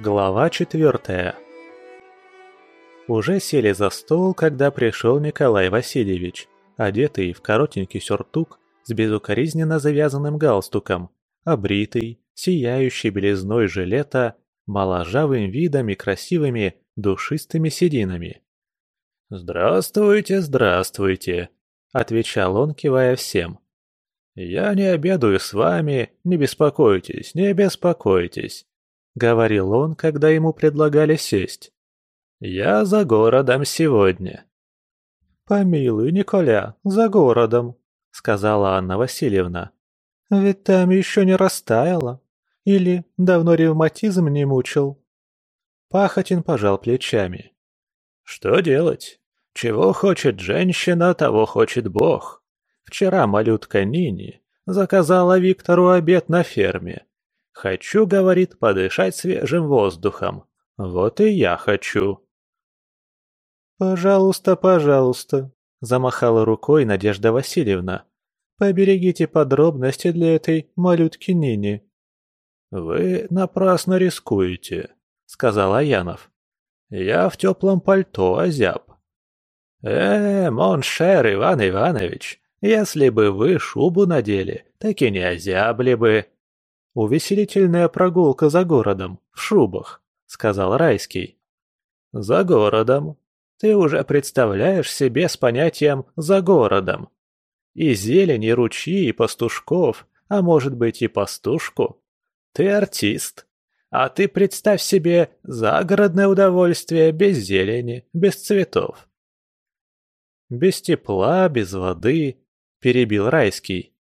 Глава четвертая Уже сели за стол, когда пришел Николай Васильевич, одетый в коротенький сюртук с безукоризненно завязанным галстуком, обритый, сияющий белизной жилета, моложавым видом и красивыми душистыми сединами. «Здравствуйте, здравствуйте», — отвечал он, кивая всем. «Я не обедаю с вами, не беспокойтесь, не беспокойтесь говорил он, когда ему предлагали сесть. «Я за городом сегодня». «Помилуй, Николя, за городом», — сказала Анна Васильевна. «Ведь там еще не растаяло. Или давно ревматизм не мучил?» Пахотин пожал плечами. «Что делать? Чего хочет женщина, того хочет Бог. Вчера малютка Нини заказала Виктору обед на ферме. Хочу, говорит, подышать свежим воздухом. Вот и я хочу. «Пожалуйста, пожалуйста», – замахала рукой Надежда Васильевна. «Поберегите подробности для этой малютки Нини». «Вы напрасно рискуете», – сказал Аянов. «Я в теплом пальто озяб». «Э, моншер Иван Иванович, если бы вы шубу надели, так и не озябли бы», «Увеселительная прогулка за городом, в шубах», — сказал Райский. «За городом. Ты уже представляешь себе с понятием «за городом». И зелень, и ручьи, и пастушков, а может быть и пастушку. Ты артист. А ты представь себе загородное удовольствие без зелени, без цветов. Без тепла, без воды, перебил Райский.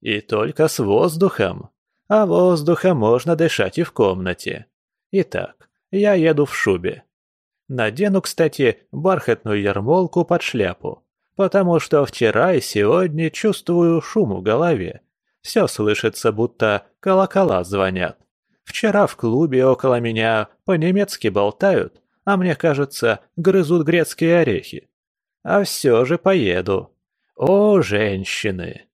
И только с воздухом а воздуха можно дышать и в комнате. Итак, я еду в шубе. Надену, кстати, бархатную ярмолку под шляпу, потому что вчера и сегодня чувствую шум в голове. Все слышится, будто колокола звонят. Вчера в клубе около меня по-немецки болтают, а мне кажется, грызут грецкие орехи. А все же поеду. О, женщины!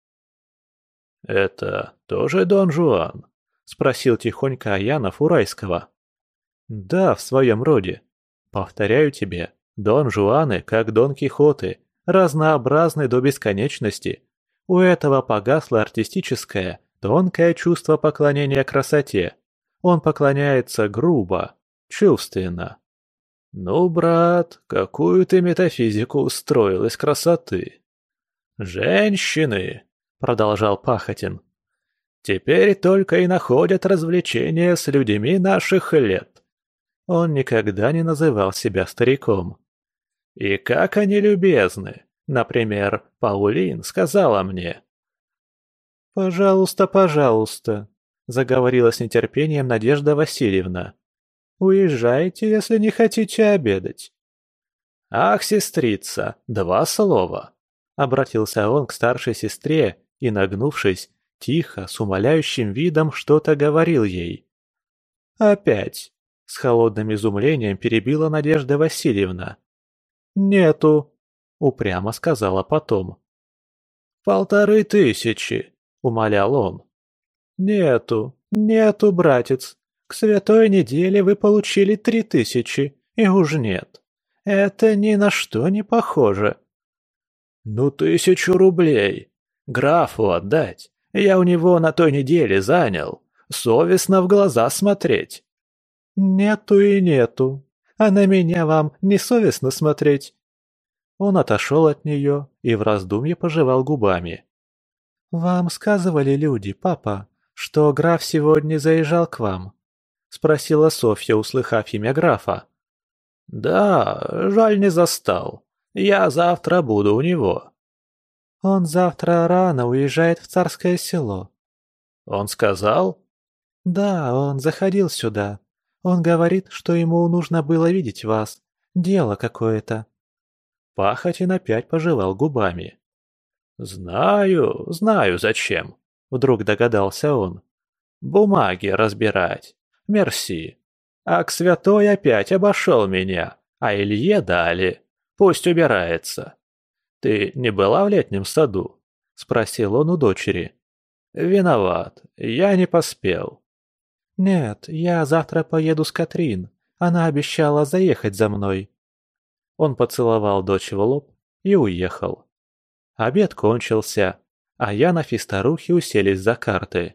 Это тоже Дон Жуан?» — спросил тихонько Аянов у Райского. «Да, в своем роде. Повторяю тебе, Дон Жуаны, как Дон Кихоты, разнообразны до бесконечности. У этого погасло артистическое, тонкое чувство поклонения красоте. Он поклоняется грубо, чувственно. «Ну, брат, какую ты метафизику устроил из красоты?» «Женщины!» — продолжал Пахотин. Теперь только и находят развлечения с людьми наших лет. Он никогда не называл себя стариком. И как они любезны. Например, Паулин сказала мне. «Пожалуйста, пожалуйста», — заговорила с нетерпением Надежда Васильевна. «Уезжайте, если не хотите обедать». «Ах, сестрица, два слова», — обратился он к старшей сестре и, нагнувшись, Тихо, с умоляющим видом что-то говорил ей. «Опять!» — с холодным изумлением перебила Надежда Васильевна. «Нету!» — упрямо сказала потом. «Полторы тысячи!» — умолял он. «Нету, нету, братец. К святой неделе вы получили три тысячи, и уж нет. Это ни на что не похоже». «Ну, тысячу рублей. Графу отдать. Я у него на той неделе занял. Совестно в глаза смотреть». «Нету и нету. А на меня вам не совестно смотреть?» Он отошел от нее и в раздумье пожевал губами. «Вам сказывали люди, папа, что граф сегодня заезжал к вам?» — спросила Софья, услыхав имя графа. «Да, жаль не застал. Я завтра буду у него». Он завтра рано уезжает в царское село. Он сказал? Да, он заходил сюда. Он говорит, что ему нужно было видеть вас. Дело какое-то. Пахотин опять пожевал губами. «Знаю, знаю зачем», — вдруг догадался он. «Бумаги разбирать. Мерси. А к святой опять обошел меня, а Илье дали. Пусть убирается. «Ты не была в летнем саду?» — спросил он у дочери. «Виноват, я не поспел». «Нет, я завтра поеду с Катрин. Она обещала заехать за мной». Он поцеловал дочь в лоб и уехал. Обед кончился, а Янов и старухи уселись за карты.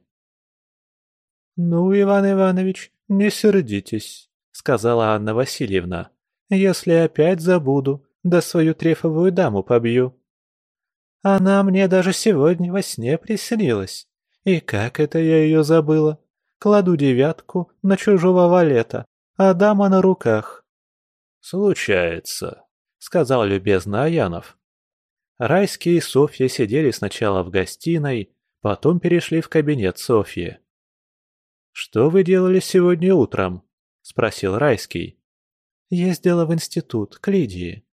«Ну, Иван Иванович, не сердитесь», — сказала Анна Васильевна. «Если опять забуду, да свою трефовую даму побью». «Она мне даже сегодня во сне приснилась. И как это я ее забыла? Кладу девятку на чужого валета, а дама на руках». «Случается», — сказал любезно Аянов. Райский и Софья сидели сначала в гостиной, потом перешли в кабинет Софьи. «Что вы делали сегодня утром?» – спросил Райский. «Ездила в институт, к Лидии».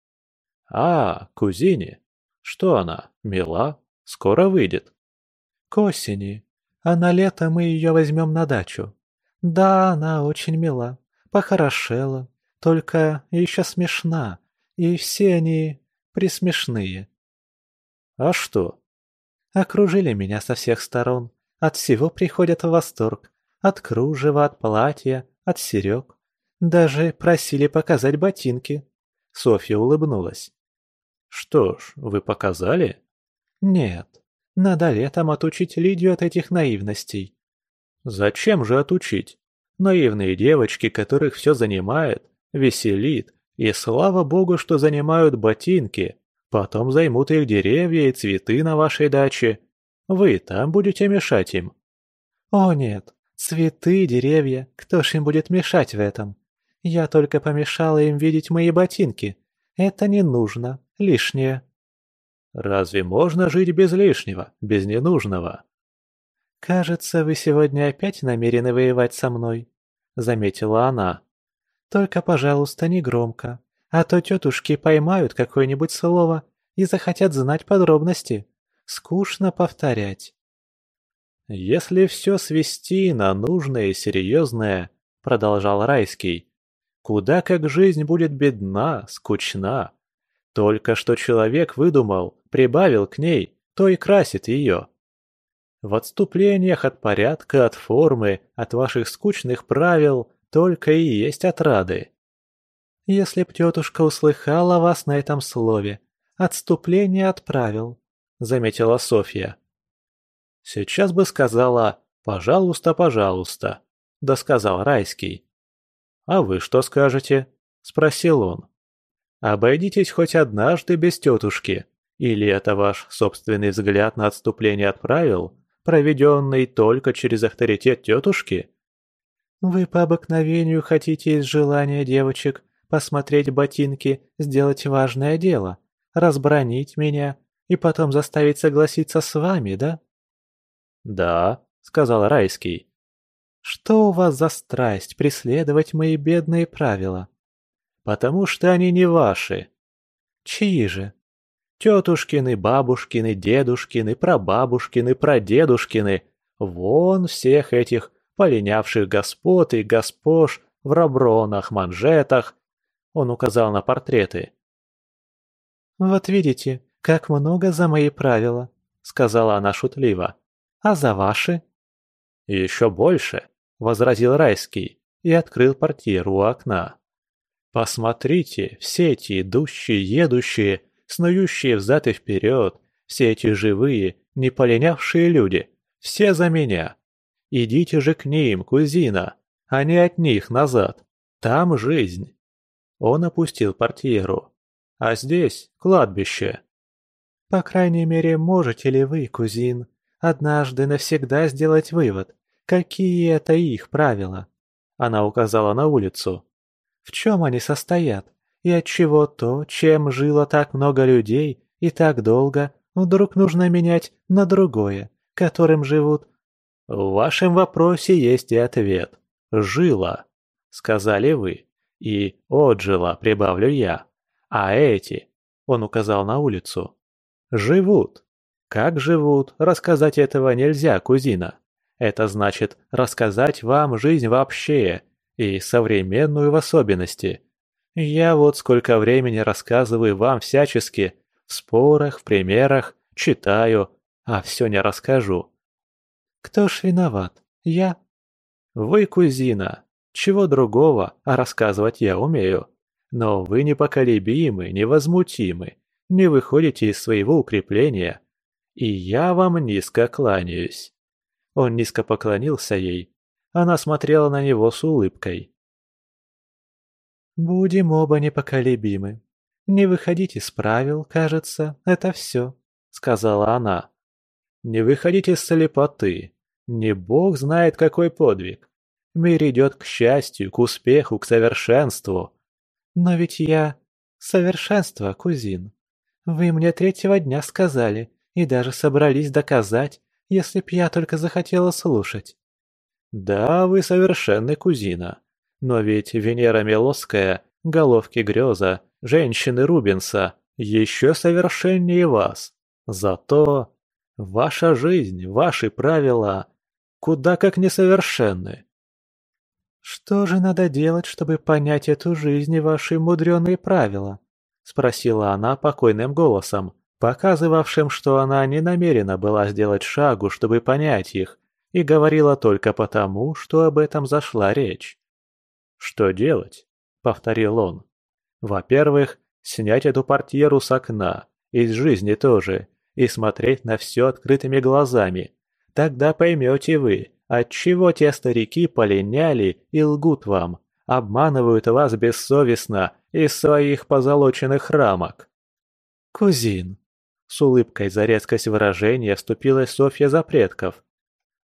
«А, кузине. Что она, мила? Скоро выйдет?» «К осени. А на лето мы ее возьмем на дачу. Да, она очень мила, похорошела, только еще смешна, и все они присмешные». «А что?» «Окружили меня со всех сторон, от всего приходят в восторг, от кружева, от платья, от серег. Даже просили показать ботинки. Софья улыбнулась. «Что ж, вы показали?» «Нет. Надо летом отучить Лидию от этих наивностей». «Зачем же отучить? Наивные девочки, которых все занимает, веселит, и слава богу, что занимают ботинки. Потом займут их деревья и цветы на вашей даче. Вы там будете мешать им». «О нет, Цветы, деревья, кто ж им будет мешать в этом? Я только помешала им видеть мои ботинки. Это не нужно, лишнее. Разве можно жить без лишнего, без ненужного? Кажется, вы сегодня опять намерены воевать со мной, заметила она. Только, пожалуйста, не громко, а то тетушки поймают какое-нибудь слово и захотят знать подробности. Скучно повторять. «Если все свести на нужное и серьезное», — продолжал Райский, «куда как жизнь будет бедна, скучна. Только что человек выдумал, прибавил к ней, то и красит ее. В отступлениях от порядка, от формы, от ваших скучных правил только и есть отрады». «Если б тетушка услыхала вас на этом слове, отступление от правил», — заметила Софья. Сейчас бы сказала «пожалуйста, пожалуйста», — да сказал Райский. «А вы что скажете?» — спросил он. «Обойдитесь хоть однажды без тетушки, или это ваш собственный взгляд на отступление от правил, проведенный только через авторитет тетушки?» «Вы по обыкновению хотите из желания девочек посмотреть ботинки, сделать важное дело, разбронить меня и потом заставить согласиться с вами, да?» «Да», — сказал Райский. «Что у вас за страсть преследовать мои бедные правила?» «Потому что они не ваши». «Чьи же?» «Тетушкины, бабушкины, дедушкины, прабабушкины, прадедушкины. Вон всех этих полинявших господ и госпож в рабронах, манжетах». Он указал на портреты. «Вот видите, как много за мои правила», — сказала она шутливо. А за ваши?» «Еще больше», — возразил Райский и открыл портьеру у окна. «Посмотрите, все эти идущие, едущие, снующие взад и вперед, все эти живые, не полинявшие люди, все за меня. Идите же к ним, кузина, а не от них назад. Там жизнь». Он опустил портьеру. «А здесь кладбище». «По крайней мере, можете ли вы, кузин, однажды навсегда сделать вывод, какие это их правила. Она указала на улицу. В чем они состоят, и от чего то, чем жило так много людей и так долго, вдруг нужно менять на другое, которым живут. В вашем вопросе есть и ответ. Жила, сказали вы. И отжила, прибавлю я. А эти, он указал на улицу, живут. Как живут, рассказать этого нельзя, кузина. Это значит рассказать вам жизнь вообще, и современную в особенности. Я вот сколько времени рассказываю вам всячески, в спорах, в примерах, читаю, а все не расскажу. Кто ж виноват? Я? Вы кузина. Чего другого, а рассказывать я умею. Но вы непоколебимы, невозмутимы, не выходите из своего укрепления. И я вам низко кланяюсь». Он низко поклонился ей. Она смотрела на него с улыбкой. «Будем оба непоколебимы. Не выходить из правил, кажется, это все», — сказала она. «Не выходить из слепоты. Не бог знает, какой подвиг. Мир идет к счастью, к успеху, к совершенству. Но ведь я... Совершенство, кузин. Вы мне третьего дня сказали и даже собрались доказать, если б я только захотела слушать. Да, вы совершенный кузина. Но ведь Венера Милосская, головки Грёза, женщины Рубинса еще совершеннее вас. Зато ваша жизнь, ваши правила куда как несовершенны. «Что же надо делать, чтобы понять эту жизнь и ваши мудреные правила?» — спросила она покойным голосом, показывавшим, что она не намерена была сделать шагу, чтобы понять их, и говорила только потому, что об этом зашла речь. «Что делать?» — повторил он. «Во-первых, снять эту портьеру с окна, из жизни тоже, и смотреть на все открытыми глазами. Тогда поймете вы, Отчего те старики полиняли и лгут вам, обманывают вас бессовестно из своих позолоченных рамок? Кузин, с улыбкой за резкость выражения вступилась Софья за предков.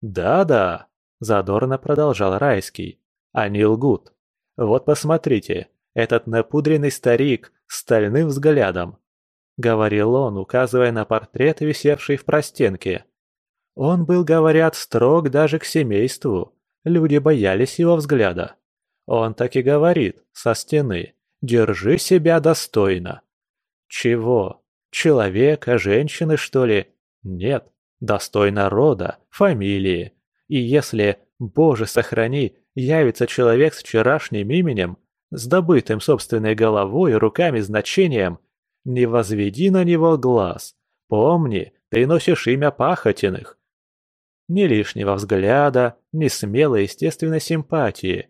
«Да-да», – задорно продолжал Райский, – «они лгут. Вот посмотрите, этот напудренный старик с стальным взглядом», – говорил он, указывая на портрет, висевший в простенке. Он был, говорят, строг даже к семейству. Люди боялись его взгляда. Он так и говорит, со стены, «Держи себя достойно». Чего? Человека, женщины, что ли? Нет, достойно рода, фамилии. И если, боже сохрани, явится человек с вчерашним именем, с добытым собственной головой, руками, значением, не возведи на него глаз. Помни, ты носишь имя Пахотиных, ни лишнего взгляда, ни смелой естественной симпатии.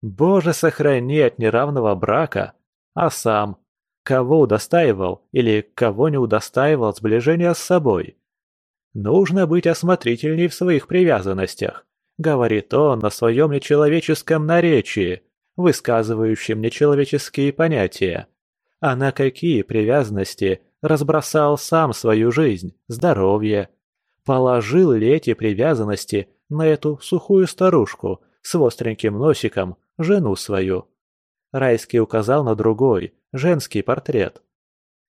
Боже, сохрани от неравного брака, а сам, кого удостаивал или кого не удостаивал сближения с собой. Нужно быть осмотрительней в своих привязанностях, говорит он на своем нечеловеческом наречии, высказывающем нечеловеческие понятия. А на какие привязанности разбросал сам свою жизнь, здоровье, Положил ли эти привязанности на эту сухую старушку с остреньким носиком, жену свою? Райский указал на другой, женский портрет.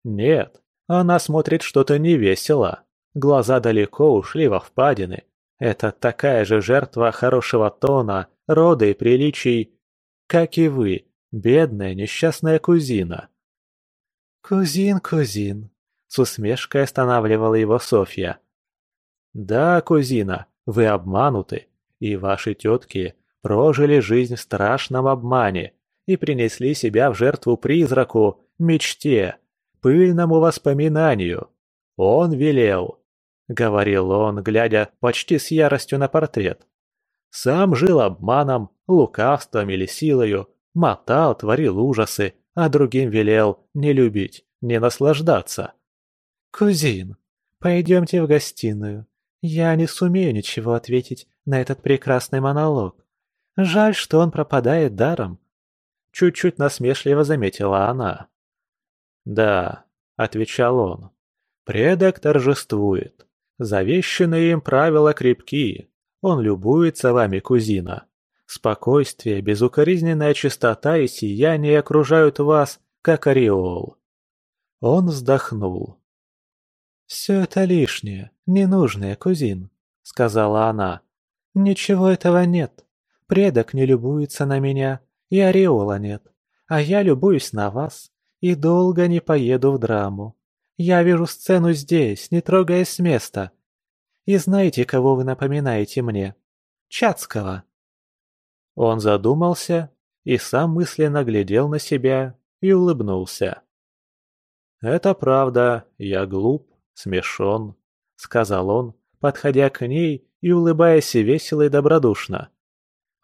Нет, она смотрит что-то невесело. Глаза далеко ушли во впадины. Это такая же жертва хорошего тона, рода и приличий, как и вы, бедная несчастная кузина. «Кузин, кузин», — с усмешкой останавливала его Софья. Да, кузина, вы обмануты, и ваши тетки прожили жизнь в страшном обмане и принесли себя в жертву призраку, мечте, пыльному воспоминанию. Он велел, — говорил он, глядя почти с яростью на портрет. Сам жил обманом, лукавством или силою, мотал, творил ужасы, а другим велел не любить, не наслаждаться. «Кузин, пойдемте в гостиную. Я не сумею ничего ответить на этот прекрасный монолог. Жаль, что он пропадает даром. Чуть-чуть насмешливо заметила она. «Да», — отвечал он, — «предок торжествует. Завещанные им правила крепкие. Он любуется вами, кузина. Спокойствие, безукоризненная чистота и сияние окружают вас, как ореол». Он вздохнул. «Все это лишнее, ненужное, кузин», — сказала она. «Ничего этого нет. Предок не любуется на меня, и ореола нет. А я любуюсь на вас, и долго не поеду в драму. Я вижу сцену здесь, не трогаясь с места. И знаете, кого вы напоминаете мне? Чацкого». Он задумался и сам мысленно глядел на себя и улыбнулся. «Это правда, я глуп, смешон», — сказал он, подходя к ней и улыбаясь весело и добродушно.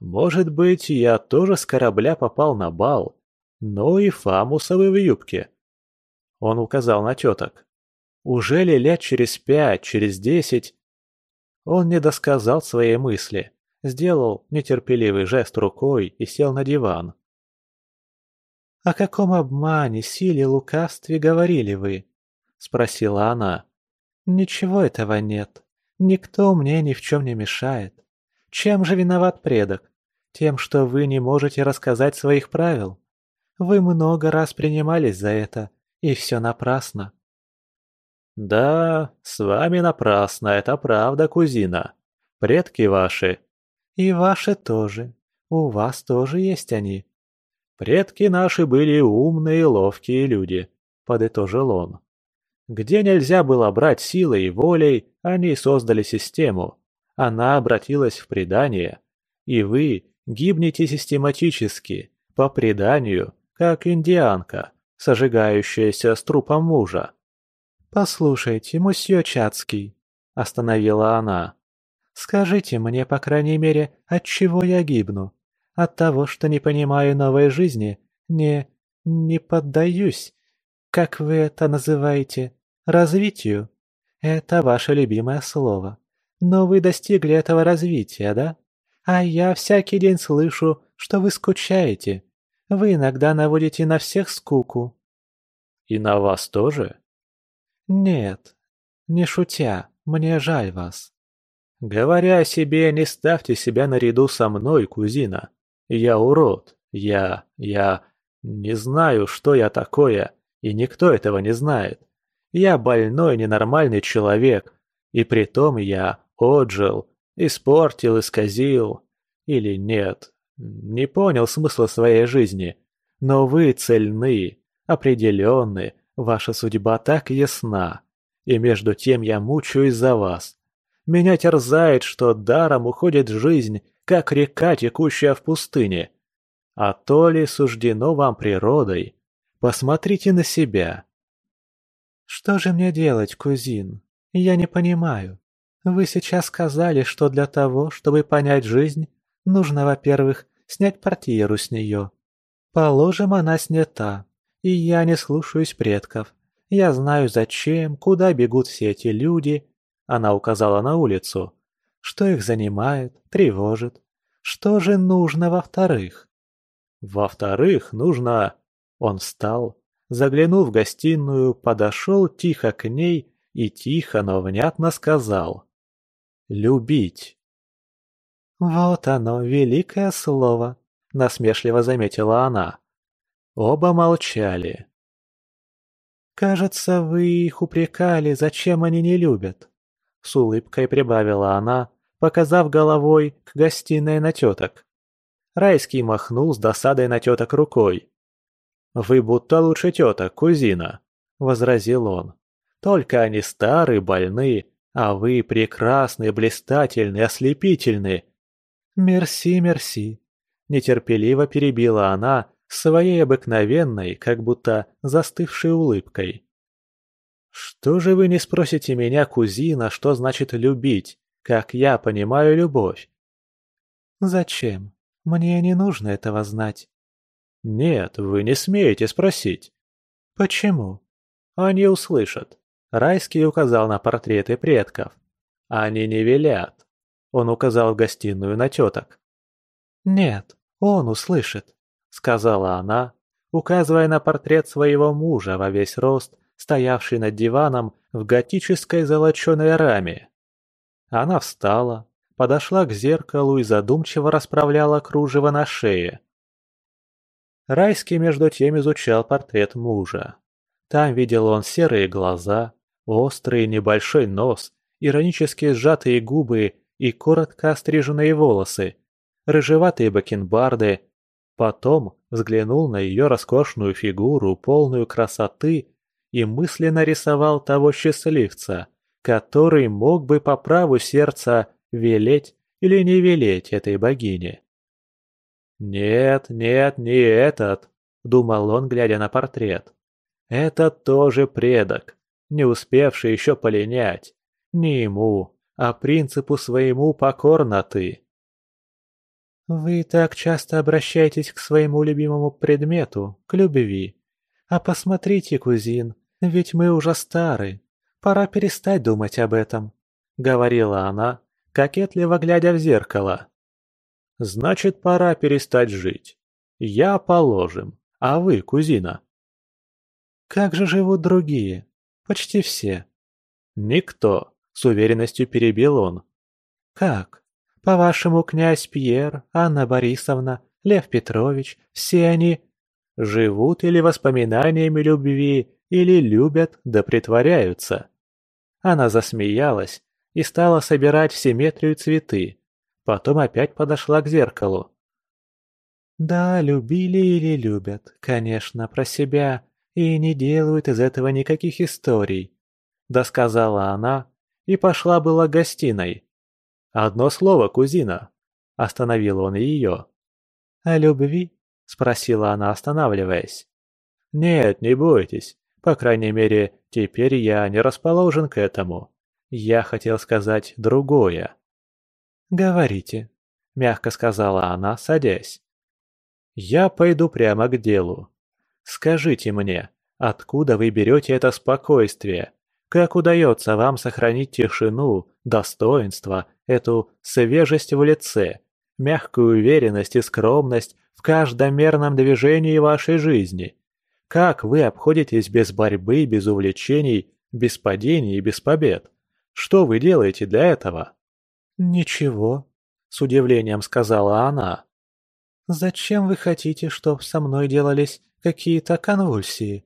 Может быть, я тоже с корабля попал на бал, но и фамусовый в юбке. Он указал на теток. Уже ли лет через пять, через десять? Он не досказал своей мысли, сделал нетерпеливый жест рукой и сел на диван. «О каком обмане, силе, лукавстве говорили вы?» – спросила она. «Ничего этого нет. Никто мне ни в чем не мешает. Чем же виноват предок? Тем, что вы не можете рассказать своих правил. Вы много раз принимались за это, и все напрасно». «Да, с вами напрасно, это правда, кузина. Предки ваши». «И ваши тоже. У вас тоже есть они. «Предки наши были умные и ловкие люди», — подытожил он. «Где нельзя было брать силой и волей, они создали систему. Она обратилась в предание. И вы гибнете систематически, по преданию, как индианка, сожигающаяся с трупом мужа». «Послушайте, мусье Чацкий», — остановила она. «Скажите мне, по крайней мере, от чего я гибну?» От того, что не понимаю новой жизни, не... не поддаюсь, как вы это называете, развитию. Это ваше любимое слово. Но вы достигли этого развития, да? А я всякий день слышу, что вы скучаете. Вы иногда наводите на всех скуку. И на вас тоже? Нет, не шутя, мне жаль вас. Говоря о себе, не ставьте себя наряду со мной, кузина. Я урод. Я... я... не знаю, что я такое, и никто этого не знает. Я больной, ненормальный человек, и притом я отжил, испортил, исказил. Или нет, не понял смысла своей жизни. Но вы цельны, определенны, ваша судьба так ясна. И между тем я мучаюсь за вас. Меня терзает, что даром уходит жизнь, как река, текущая в пустыне. А то ли суждено вам природой? Посмотрите на себя. Что же мне делать, кузин? Я не понимаю. Вы сейчас сказали, что для того, чтобы понять жизнь, нужно, во-первых, снять портьеру с нее. Положим, она снята, и я не слушаюсь предков. Я знаю, зачем, куда бегут все эти люди. Она указала на улицу. Что их занимает, тревожит? Что же нужно во-вторых? Во-вторых, нужно... Он встал, заглянул в гостиную, подошел тихо к ней и тихо, но внятно сказал. «Любить». «Вот оно, великое слово», — насмешливо заметила она. Оба молчали. «Кажется, вы их упрекали, зачем они не любят», — с улыбкой прибавила она, показав головой к гостиной на теток. Райский махнул с досадой на теток рукой. «Вы будто лучше теток, кузина», — возразил он. «Только они старые, больны, а вы прекрасны, блистательны, ослепительны». «Мерси, мерси», — нетерпеливо перебила она своей обыкновенной, как будто застывшей улыбкой. «Что же вы не спросите меня, кузина, что значит любить, как я понимаю любовь?» «Зачем? Мне не нужно этого знать». «Нет, вы не смеете спросить». «Почему?» «Они услышат». Райский указал на портреты предков. «Они не велят». Он указал в гостиную на теток. «Нет, он услышит», — сказала она, указывая на портрет своего мужа во весь рост, стоявший над диваном в готической золоченой раме. Она встала, подошла к зеркалу и задумчиво расправляла кружево на шее. Райский между тем изучал портрет мужа. Там видел он серые глаза, острый небольшой нос, иронически сжатые губы и коротко остриженные волосы, рыжеватые бакенбарды. Потом взглянул на ее роскошную фигуру, полную красоты, и мысленно рисовал того счастливца, который мог бы по праву сердца велеть или не велеть этой богине. «Нет, нет, не этот», — думал он, глядя на портрет. «Это тоже предок, не успевший еще полинять. Не ему, а принципу своему покорна ты». «Вы так часто обращаетесь к своему любимому предмету, к любви. А посмотрите, кузин, ведь мы уже стары. Пора перестать думать об этом», — говорила она, кокетливо глядя в зеркало. «Значит, пора перестать жить. Я положим, а вы, кузина?» «Как же живут другие? Почти все». «Никто», — с уверенностью перебил он. «Как? По-вашему, князь Пьер, Анна Борисовна, Лев Петрович, все они живут или воспоминаниями любви, или любят да притворяются?» Она засмеялась и стала собирать в симметрию цветы. Потом опять подошла к зеркалу. «Да, любили или любят, конечно, про себя, и не делают из этого никаких историй», — досказала она и пошла была гостиной. «Одно слово, кузина», — остановил он ее. «О любви?» — спросила она, останавливаясь. «Нет, не бойтесь. По крайней мере, теперь я не расположен к этому. Я хотел сказать другое». «Говорите», — мягко сказала она, садясь. «Я пойду прямо к делу. Скажите мне, откуда вы берете это спокойствие? Как удается вам сохранить тишину, достоинство, эту свежесть в лице, мягкую уверенность и скромность в каждом мерном движении вашей жизни? Как вы обходитесь без борьбы, без увлечений, без падений и без побед? Что вы делаете для этого?» «Ничего», — с удивлением сказала она. «Зачем вы хотите, чтоб со мной делались какие-то конвульсии?»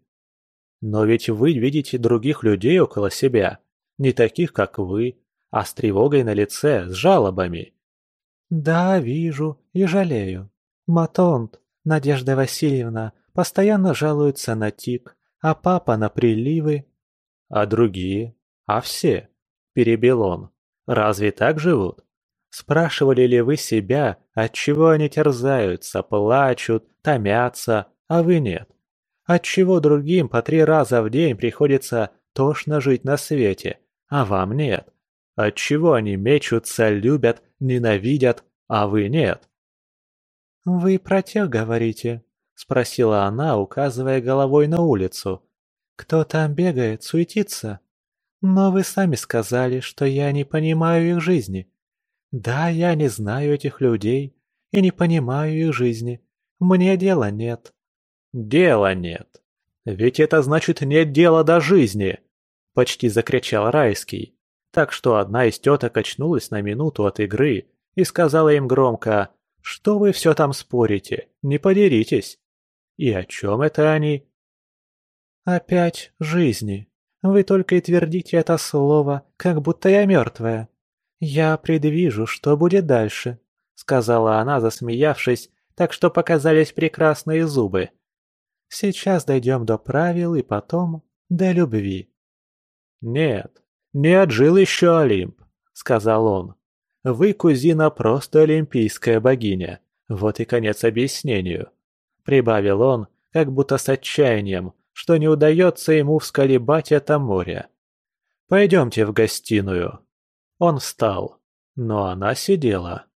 «Но ведь вы видите других людей около себя, не таких, как вы, а с тревогой на лице, с жалобами». «Да, вижу и жалею. Матонт, Надежда Васильевна, постоянно жалуется на тик, а папа на приливы». «А другие? А все?» – перебил он. «Разве так живут? Спрашивали ли вы себя, от чего они терзаются, плачут, томятся, а вы нет? Отчего другим по три раза в день приходится тошно жить на свете, а вам нет? Отчего они мечутся, любят, ненавидят, а вы нет?» «Вы про тех говорите?» — спросила она, указывая головой на улицу. «Кто там бегает, суетится? Но вы сами сказали, что я не понимаю их жизни. Да, я не знаю этих людей и не понимаю их жизни. Мне дела нет». «Дела нет. Ведь это значит нет дела до жизни!» — почти закричал Райский так что одна из теток очнулась на минуту от игры и сказала им громко «Что вы все там спорите? Не подеритесь!» «И о чем это они?» «Опять жизни. Вы только и твердите это слово, как будто я мертвая. Я предвижу, что будет дальше», — сказала она, засмеявшись, так что показались прекрасные зубы. «Сейчас дойдем до правил и потом до любви». «Нет, «Не отжил еще Олимп», — сказал он. «Вы, кузина, просто олимпийская богиня. Вот и конец объяснению», — прибавил он, как будто с отчаянием, что не удается ему всколебать это море. «Пойдемте в гостиную». Он встал, но она сидела.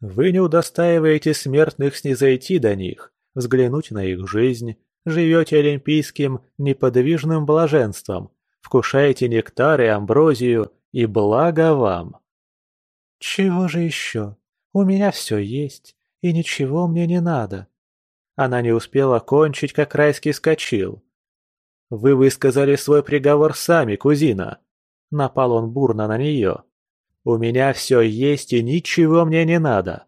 «Вы не удостаиваете смертных снизойти до них, взглянуть на их жизнь, живете олимпийским неподвижным блаженством, вкушаете нектар и амброзию, и благо вам. Чего же еще? У меня все есть, и ничего мне не надо. Она не успела кончить, как райский скочил. Вы высказали свой приговор сами, кузина. Напал он бурно на нее. У меня все есть, и ничего мне не надо.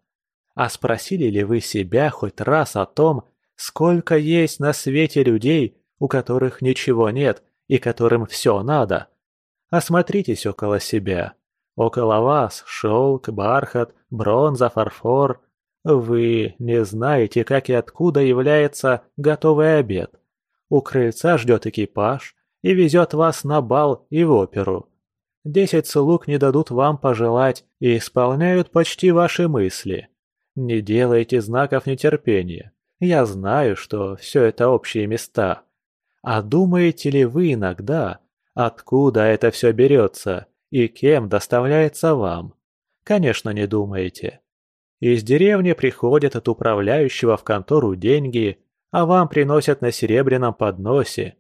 А спросили ли вы себя хоть раз о том, сколько есть на свете людей, у которых ничего нет, и которым все надо. Осмотритесь около себя. Около вас шелк, бархат, бронза, фарфор. Вы не знаете, как и откуда является готовый обед. У крыльца ждет экипаж и везет вас на бал и в оперу. Десять слуг не дадут вам пожелать и исполняют почти ваши мысли. Не делайте знаков нетерпения. Я знаю, что все это общие места. А думаете ли вы иногда, откуда это все берется и кем доставляется вам? Конечно, не думаете. Из деревни приходят от управляющего в контору деньги, а вам приносят на серебряном подносе.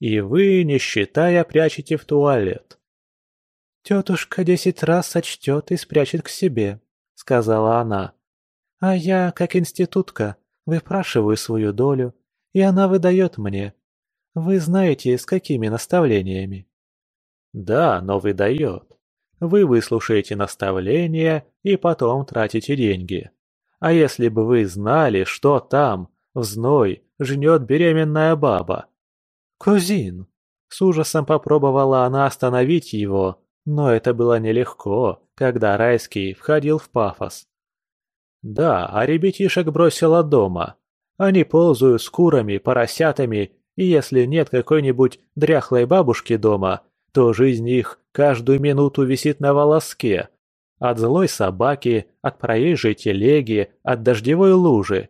И вы, не считая, прячете в туалет. «Тетушка десять раз сочтет и спрячет к себе», — сказала она. «А я, как институтка, выпрашиваю свою долю, и она выдает мне. Вы знаете, с какими наставлениями?» «Да, но выдает. Вы выслушаете наставления и потом тратите деньги. А если бы вы знали, что там, в зной, жнет беременная баба, «Кузин!» С ужасом попробовала она остановить его, но это было нелегко, когда Райский входил в пафос. «Да, а ребятишек бросила дома. Они ползают с курами, поросятами, и если нет какой-нибудь дряхлой бабушки дома, то жизнь их каждую минуту висит на волоске. От злой собаки, от проезжей телеги, от дождевой лужи.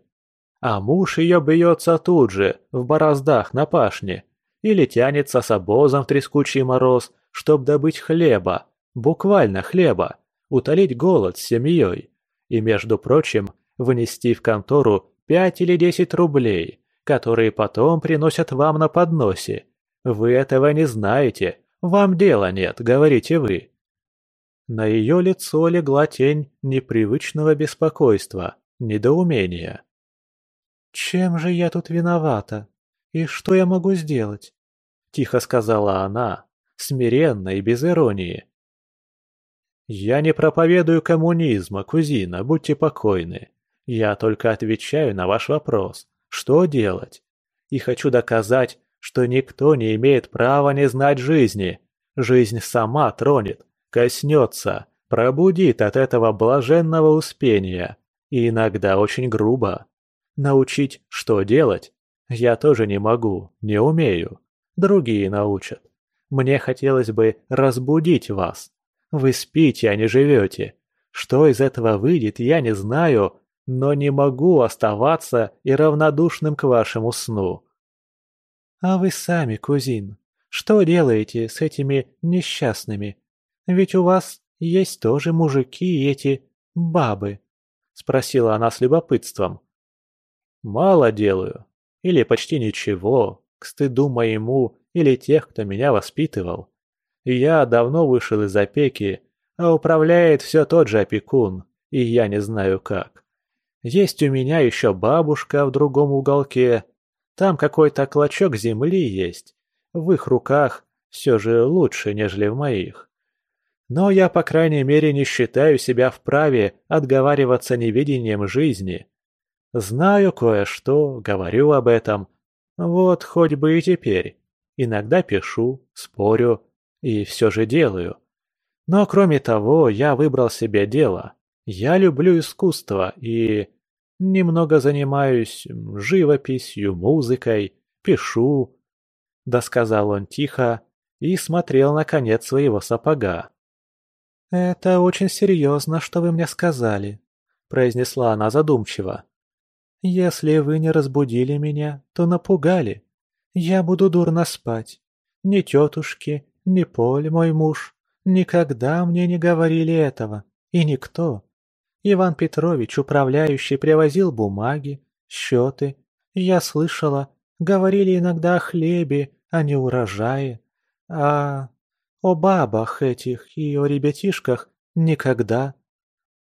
А муж ее бьется тут же, в бороздах на пашне, или тянется с обозом в трескучий мороз, чтоб добыть хлеба, буквально хлеба, утолить голод с семьей и, между прочим, вынести в контору пять или десять рублей, которые потом приносят вам на подносе. Вы этого не знаете, вам дела нет, говорите вы. На ее лицо легла тень непривычного беспокойства, недоумения. «Чем же я тут виновата? И что я могу сделать? тихо сказала она, смиренно и без иронии. «Я не проповедую коммунизма, кузина, будьте покойны. Я только отвечаю на ваш вопрос, что делать. И хочу доказать, что никто не имеет права не знать жизни. Жизнь сама тронет, коснется, пробудит от этого блаженного успения. И иногда очень грубо. Научить, что делать, я тоже не могу, не умею другие научат. Мне хотелось бы разбудить вас. Вы спите, а не живете. Что из этого выйдет, я не знаю, но не могу оставаться и равнодушным к вашему сну. А вы сами, кузин, что делаете с этими несчастными? Ведь у вас есть тоже мужики и эти бабы, спросила она с любопытством. Мало делаю, или почти ничего, к стыду моему или тех, кто меня воспитывал. Я давно вышел из опеки, а управляет все тот же опекун, и я не знаю как. Есть у меня еще бабушка в другом уголке. Там какой-то клочок земли есть. В их руках все же лучше, нежели в моих. Но я, по крайней мере, не считаю себя вправе отговариваться невидением жизни. Знаю кое-что, говорю об этом, вот хоть бы и теперь. Иногда пишу, спорю и все же делаю. Но кроме того, я выбрал себе дело. Я люблю искусство и немного занимаюсь живописью, музыкой, пишу. Досказал он тихо и смотрел на конец своего сапога. «Это очень серьезно, что вы мне сказали», — произнесла она задумчиво. Если вы не разбудили меня, то напугали. Я буду дурно спать. Ни тетушки, ни Поль, мой муж, никогда мне не говорили этого. И никто. Иван Петрович, управляющий, привозил бумаги, счеты. Я слышала, говорили иногда о хлебе, а не урожае. А о бабах этих и о ребятишках никогда.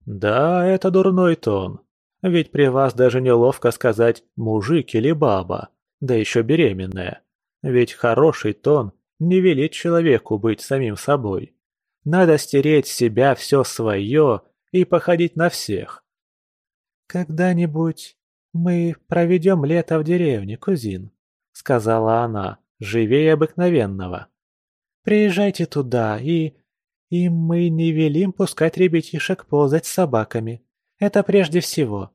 Да, это дурной тон. Ведь при вас даже неловко сказать «мужик» или «баба», да еще беременная. Ведь хороший тон не велит человеку быть самим собой. Надо стереть с себя все свое и походить на всех. «Когда-нибудь мы проведем лето в деревне, кузин», — сказала она, живее обыкновенного. «Приезжайте туда, и... и мы не велим пускать ребятишек ползать с собаками. Это прежде всего.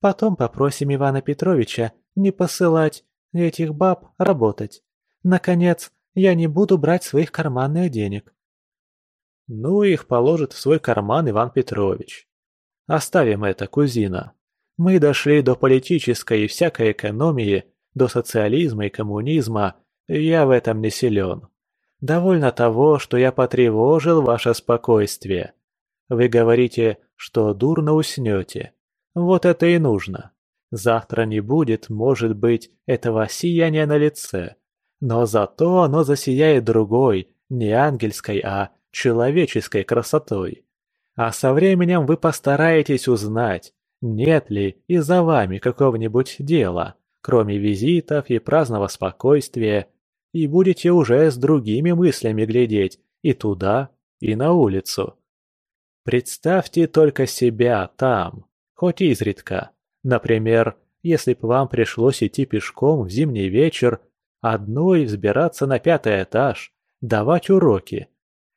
Потом попросим Ивана Петровича не посылать этих баб работать. Наконец, я не буду брать своих карманных денег. Ну, их положит в свой карман Иван Петрович. Оставим это, кузина. Мы дошли до политической и всякой экономии, до социализма и коммунизма, я в этом не силен. Довольно того, что я потревожил ваше спокойствие. Вы говорите, что дурно уснете. Вот это и нужно. Завтра не будет, может быть, этого сияния на лице. Но зато оно засияет другой, не ангельской, а человеческой красотой. А со временем вы постараетесь узнать, нет ли и за вами какого-нибудь дела, кроме визитов и праздного спокойствия, и будете уже с другими мыслями глядеть и туда, и на улицу. Представьте только себя там, хоть изредка. Например, если бы вам пришлось идти пешком в зимний вечер, одной взбираться на пятый этаж, давать уроки.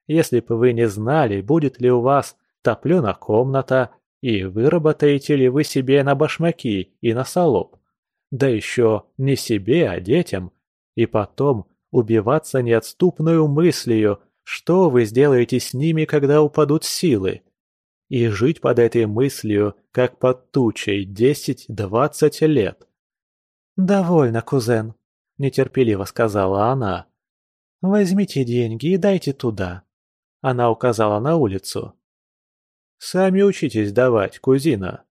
Если бы вы не знали, будет ли у вас топлена комната и выработаете ли вы себе на башмаки и на солоб. Да еще не себе, а детям. И потом убиваться неотступную мыслью, что вы сделаете с ними, когда упадут силы? И жить под этой мыслью, как под тучей, десять-двадцать лет. «Довольно, кузен», — нетерпеливо сказала она. «Возьмите деньги и дайте туда». Она указала на улицу. «Сами учитесь давать, кузина.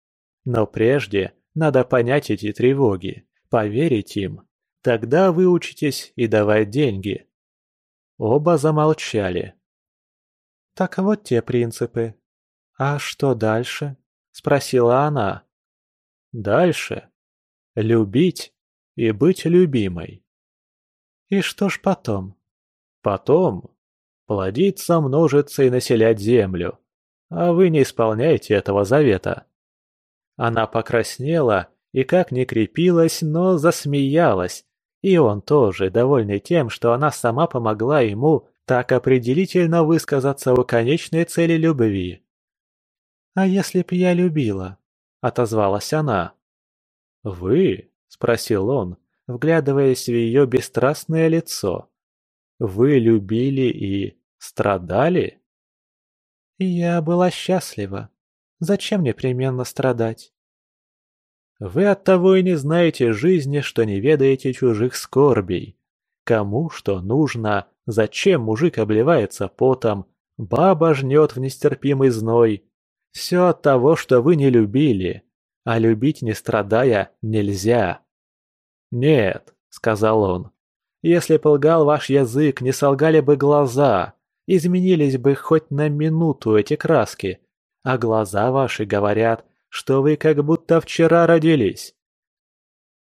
Но прежде надо понять эти тревоги, поверить им. Тогда вы учитесь и давать деньги. Оба замолчали. «Так вот те принципы. А что дальше?» – спросила она. «Дальше? Любить и быть любимой». «И что ж потом?» «Потом плодиться, множиться и населять землю. А вы не исполняете этого завета». Она покраснела и как ни крепилась, но засмеялась, и он тоже, довольный тем, что она сама помогла ему так определительно высказаться о конечной цели любви. «А если б я любила?» – отозвалась она. «Вы?» – спросил он, вглядываясь в ее бесстрастное лицо. «Вы любили и страдали?» «Я была счастлива. Зачем непременно страдать?» Вы оттого и не знаете жизни, что не ведаете чужих скорбей. Кому что нужно, зачем мужик обливается потом, баба жнет в нестерпимый зной. Все от того, что вы не любили, а любить не страдая нельзя. «Нет», — сказал он, — «если бы лгал ваш язык, не солгали бы глаза, изменились бы хоть на минуту эти краски, а глаза ваши говорят, что вы как будто вчера родились».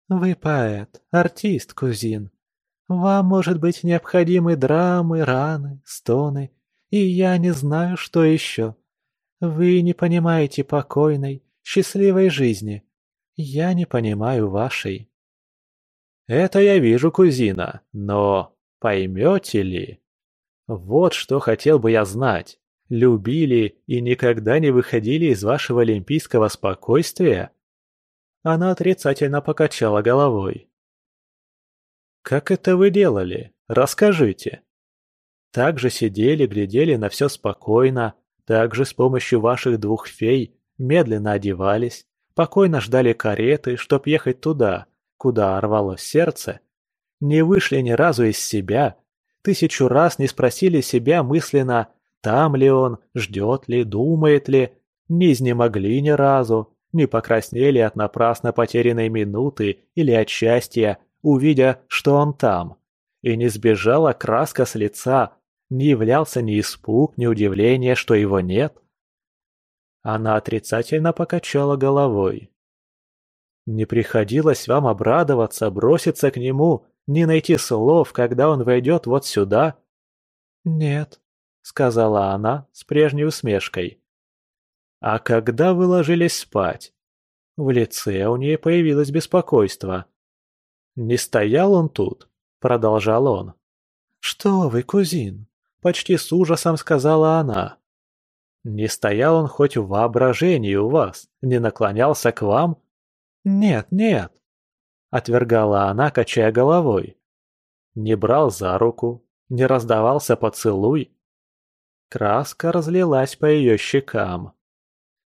«Вы поэт, артист, кузин. Вам, может быть, необходимы драмы, раны, стоны, и я не знаю, что еще. Вы не понимаете покойной, счастливой жизни. Я не понимаю вашей». «Это я вижу, кузина, но поймете ли? Вот что хотел бы я знать любили и никогда не выходили из вашего олимпийского спокойствия?» Она отрицательно покачала головой. «Как это вы делали? Расскажите». Так же сидели, глядели на все спокойно, так же с помощью ваших двух фей медленно одевались, спокойно ждали кареты, чтоб ехать туда, куда рвалось сердце, не вышли ни разу из себя, тысячу раз не спросили себя мысленно там ли он, ждет ли, думает ли, не изнемогли ни разу, не покраснели от напрасно потерянной минуты или от счастья, увидя, что он там. И не сбежала краска с лица, не являлся ни испуг, ни удивление, что его нет. Она отрицательно покачала головой. «Не приходилось вам обрадоваться, броситься к нему, не найти слов, когда он войдет вот сюда?» «Нет», — сказала она с прежней усмешкой. «А когда вы ложились спать?» В лице у нее появилось беспокойство. «Не стоял он тут?» — продолжал он. «Что вы, кузин?» — почти с ужасом сказала она. «Не стоял он хоть в воображении у вас? Не наклонялся к вам?» «Нет, нет», — отвергала она, качая головой. «Не брал за руку, не раздавался поцелуй?» Краска разлилась по ее щекам.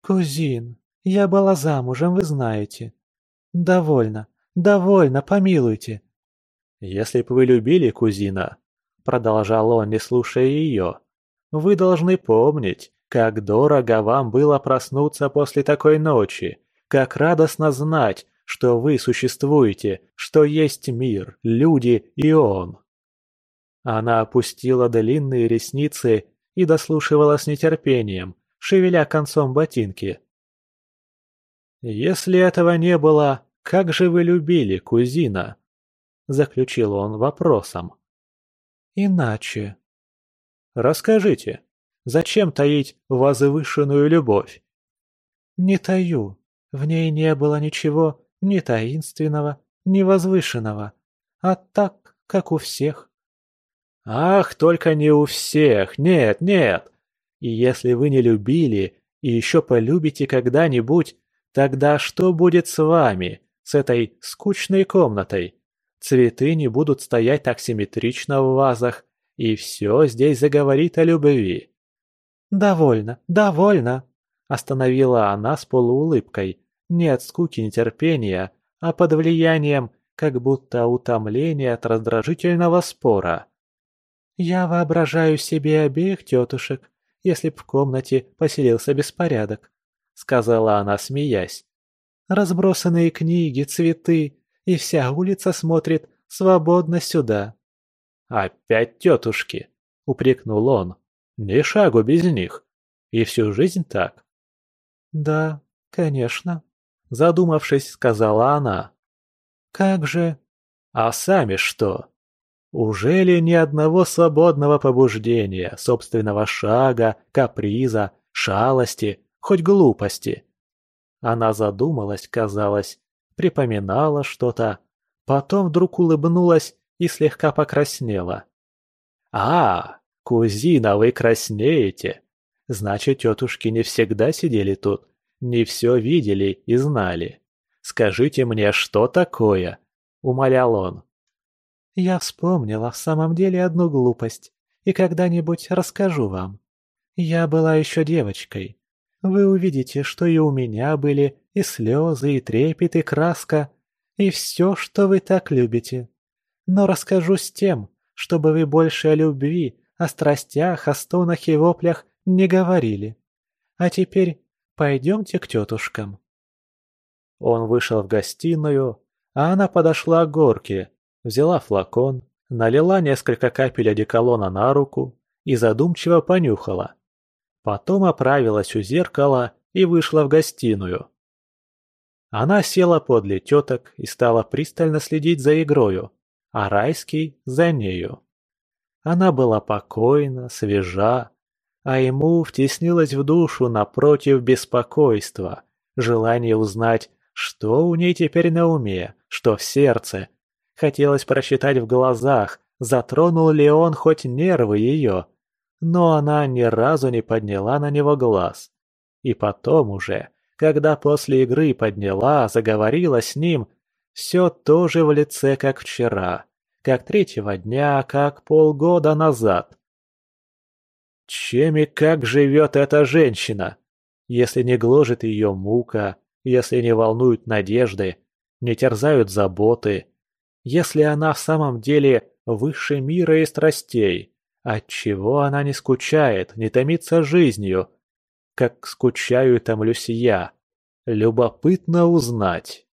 «Кузин, я была замужем, вы знаете. Довольно, довольно, помилуйте». «Если бы вы любили кузина», — продолжал он, не слушая ее, — «вы должны помнить, Как дорого вам было проснуться после такой ночи! Как радостно знать, что вы существуете, что есть мир, люди и он!» Она опустила длинные ресницы и дослушивала с нетерпением, шевеля концом ботинки. «Если этого не было, как же вы любили кузина?» Заключил он вопросом. «Иначе». «Расскажите, зачем таить возвышенную любовь?» «Не таю. В ней не было ничего ни таинственного, ни возвышенного, а так, как у всех». «Ах, только не у всех! Нет, нет! И если вы не любили и еще полюбите когда-нибудь, Тогда что будет с вами, с этой скучной комнатой? Цветы не будут стоять так симметрично в вазах, и все здесь заговорит о любви. «Довольно, довольно!» – остановила она с полуулыбкой, не от скуки нетерпения, а под влиянием как будто утомления от раздражительного спора. «Я воображаю себе обеих тетушек, если б в комнате поселился беспорядок сказала она, смеясь. Разбросанные книги, цветы, и вся улица смотрит свободно сюда. «Опять тетушки!» — упрекнул он. «Ни шагу без них. И всю жизнь так». «Да, конечно», — задумавшись, сказала она. «Как же...» «А сами что? Уже ли ни одного свободного побуждения, собственного шага, каприза, шалости, хоть глупости. Она задумалась, казалось, припоминала что-то, потом вдруг улыбнулась и слегка покраснела. «А, кузина, вы краснеете! Значит, тетушки не всегда сидели тут, не все видели и знали. Скажите мне, что такое?» — умолял он. «Я вспомнила в самом деле одну глупость, и когда-нибудь расскажу вам. Я была еще девочкой, вы увидите, что и у меня были и слезы, и трепет, и краска, и все, что вы так любите. Но расскажу с тем, чтобы вы больше о любви, о страстях, о стонах и воплях не говорили. А теперь пойдемте к тетушкам». Он вышел в гостиную, а она подошла к горке, взяла флакон, налила несколько капель одеколона на руку и задумчиво понюхала. Потом оправилась у зеркала и вышла в гостиную. Она села подле теток и стала пристально следить за игрою, а Райский за нею. Она была покойна, свежа, а ему втеснилось в душу напротив беспокойства, желание узнать, что у ней теперь на уме, что в сердце. Хотелось просчитать в глазах, затронул ли он хоть нервы ее, но она ни разу не подняла на него глаз. И потом уже, когда после игры подняла, заговорила с ним, все тоже в лице, как вчера, как третьего дня, как полгода назад. Чем и как живет эта женщина? Если не гложет ее мука, если не волнуют надежды, не терзают заботы, если она в самом деле выше мира и страстей, Отчего она не скучает, не томится жизнью, как скучаю и томлюсь я? Любопытно узнать.